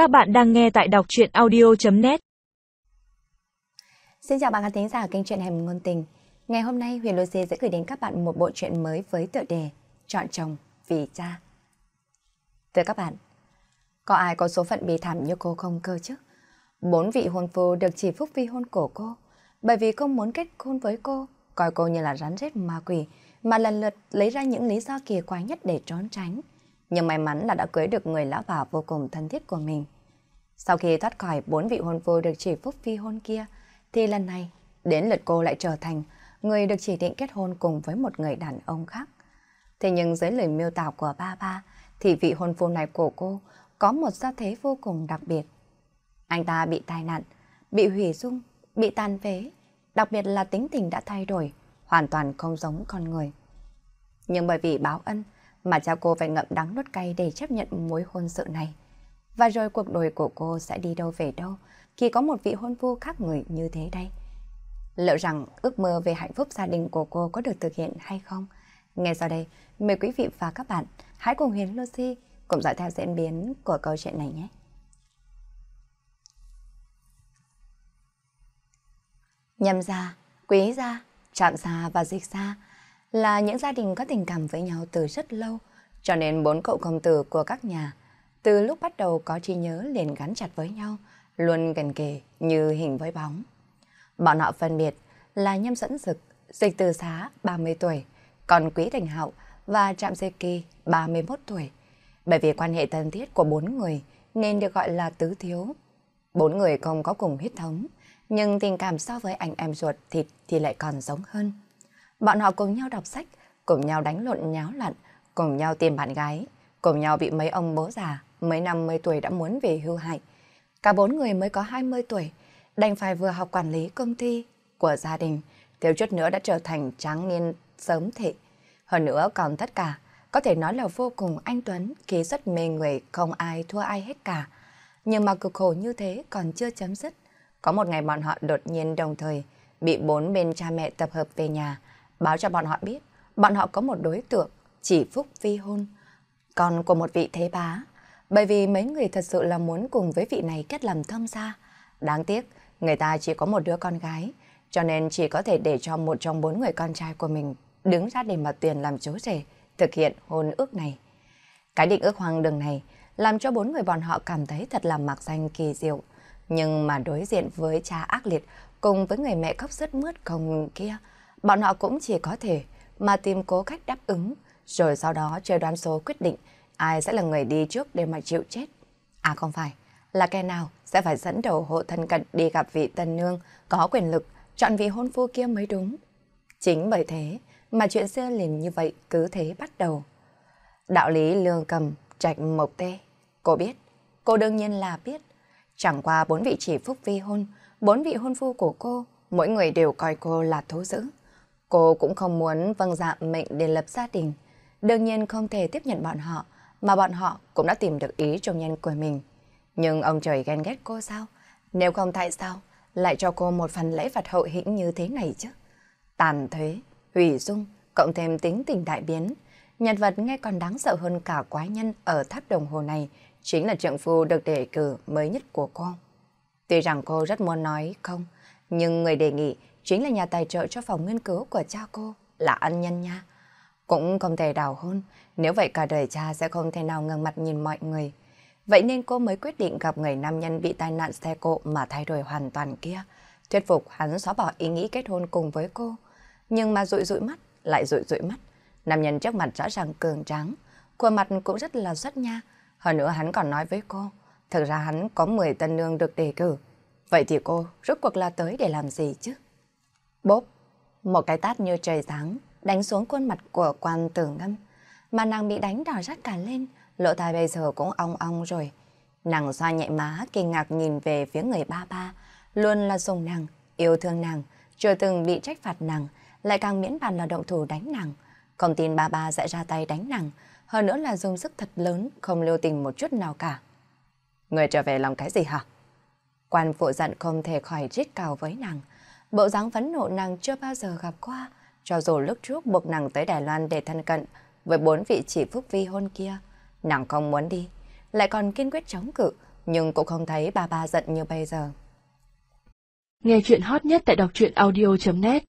Các bạn đang nghe tại đọc truyện audio.net Xin chào bạn khán thính giả kênh truyện Hẻm Ngôn Tình. Ngày hôm nay Huyền Lucy sẽ gửi đến các bạn một bộ truyện mới với tựa đề Chọn chồng vì cha. Thưa các bạn, có ai có số phận bị thảm như cô không cơ chứ? Bốn vị hôn phu được chỉ phúc vi hôn của cô, bởi vì không muốn kết hôn với cô, coi cô như là rắn rết ma quỷ, mà lần lượt lấy ra những lý do kỳ quái nhất để trốn tránh nhưng may mắn là đã cưới được người lão bà vô cùng thân thiết của mình. Sau khi thoát khỏi bốn vị hôn phu được chỉ phúc phi hôn kia, thì lần này, đến lượt cô lại trở thành người được chỉ định kết hôn cùng với một người đàn ông khác. Thế nhưng dưới lời miêu tả của ba ba, thì vị hôn phu này của cô có một gia thế vô cùng đặc biệt. Anh ta bị tai nạn, bị hủy dung, bị tan phế, đặc biệt là tính tình đã thay đổi, hoàn toàn không giống con người. Nhưng bởi vì báo ân, mà cha cô phải ngậm đắng nuốt cay để chấp nhận mối hôn sự này. Và rồi cuộc đời của cô sẽ đi đâu về đâu khi có một vị hôn phu khác người như thế đây. Liệu rằng ước mơ về hạnh phúc gia đình của cô có được thực hiện hay không? Ngay sau đây, mời quý vị và các bạn hãy cùng Huyền Lucy cùng dõi theo diễn biến của câu chuyện này nhé. Nhâm gia, quý gia, trạm gia và dịch gia là những gia đình có tình cảm với nhau từ rất lâu, cho nên bốn cậu công tử của các nhà từ lúc bắt đầu có trí nhớ liền gắn chặt với nhau, luôn gần kề như hình với bóng. Bọn họ phân biệt là Nhâm Dẫn Dực, Dịch Từ Xá 30 tuổi, còn Quý Thành hậu và Trạm Dê Kỳ 31 tuổi. Bởi vì quan hệ thân thiết của bốn người nên được gọi là tứ thiếu. Bốn người không có cùng huyết thống, nhưng tình cảm so với anh em ruột thịt thì lại còn giống hơn. Bọn họ cùng nhau đọc sách, cùng nhau đánh lộn nháo lặn, cùng nhau tìm bạn gái, cùng nhau bị mấy ông bố già, mấy năm mươi tuổi đã muốn về hưu hại. Cả bốn người mới có 20 tuổi, đành phải vừa học quản lý công ty của gia đình, thiếu chút nữa đã trở thành tráng niên sớm thị. Hơn nữa còn tất cả, có thể nói là vô cùng anh Tuấn, khí rất mê người, không ai thua ai hết cả. Nhưng mà cực khổ như thế còn chưa chấm dứt. Có một ngày bọn họ đột nhiên đồng thời bị bốn bên cha mẹ tập hợp về nhà, báo cho bọn họ biết bọn họ có một đối tượng chỉ phúc vi hôn, con của một vị thế bá. Bởi vì mấy người thật sự là muốn cùng với vị này kết làm thâm gia. Đáng tiếc, người ta chỉ có một đứa con gái, cho nên chỉ có thể để cho một trong bốn người con trai của mình đứng ra để mà tuyển làm chú rể, thực hiện hôn ước này. Cái định ước hoang đường này làm cho bốn người bọn họ cảm thấy thật là mặc danh kỳ diệu. Nhưng mà đối diện với cha ác liệt cùng với người mẹ khóc rất mướt không kia, bọn họ cũng chỉ có thể mà tìm cố cách đáp ứng, rồi sau đó chơi đoán số quyết định ai sẽ là người đi trước để mà chịu chết. À không phải, là kẻ nào sẽ phải dẫn đầu hộ thân cận đi gặp vị tân nương có quyền lực, chọn vị hôn phu kia mới đúng. Chính bởi thế mà chuyện xưa liền như vậy cứ thế bắt đầu. Đạo lý lương cầm, trạch mộc tê. Cô biết, cô đương nhiên là biết. Chẳng qua bốn vị chỉ phúc vi hôn, bốn vị hôn phu của cô, mỗi người đều coi cô là thú dữ. Cô cũng không muốn vâng dạ mệnh để lập gia đình. Đương nhiên không thể tiếp nhận bọn họ, mà bọn họ cũng đã tìm được ý trong nhân của mình. Nhưng ông trời ghen ghét cô sao? Nếu không tại sao lại cho cô một phần lễ vật hậu hĩnh như thế này chứ? Tàn thuế, hủy dung, cộng thêm tính tình đại biến. Nhân vật nghe còn đáng sợ hơn cả quái nhân ở tháp đồng hồ này chính là trượng phu được đề cử mới nhất của cô. Tuy rằng cô rất muốn nói không, nhưng người đề nghị chính là nhà tài trợ cho phòng nghiên cứu của cha cô, là ân nhân nha. Cũng không thể đào hôn, nếu vậy cả đời cha sẽ không thể nào ngừng mặt nhìn mọi người. Vậy nên cô mới quyết định gặp người nam nhân bị tai nạn xe cộ mà thay đổi hoàn toàn kia. Thuyết phục hắn xóa bỏ ý nghĩ kết hôn cùng với cô. Nhưng mà rụi rụi mắt, lại rụi rụi mắt. Nam nhân trước mặt rõ ràng cường tráng, khuôn mặt cũng rất là xuất nha. Hơn nữa hắn còn nói với cô, thực ra hắn có 10 tân nương được đề cử. Vậy thì cô rốt cuộc là tới để làm gì chứ? Bốp, một cái tát như trời giáng đánh xuống khuôn mặt của quan tử ngâm. Mà nàng bị đánh đỏ rát cả lên, lỗ tai bây giờ cũng ong ong rồi. Nàng xoa nhẹ má, kinh ngạc nhìn về phía người ba ba, luôn là dùng nàng, yêu thương nàng, chưa từng bị trách phạt nàng, lại càng miễn bàn là động thủ đánh nàng. Không tin ba ba sẽ ra tay đánh nàng, hơn nữa là dùng sức thật lớn, không lưu tình một chút nào cả. Người trở về làm cái gì hả? Quan phụ giận không thể khỏi rít cào với nàng. Bộ dáng phẫn nộ nàng chưa bao giờ gặp qua, cho dù lúc trước buộc nàng tới Đài Loan để thân cận với bốn vị chỉ phúc vi hôn kia, nàng không muốn đi, lại còn kiên quyết chống cự, nhưng cũng không thấy bà ba giận như bây giờ. Nghe chuyện hot nhất tại đọc truyện audio.net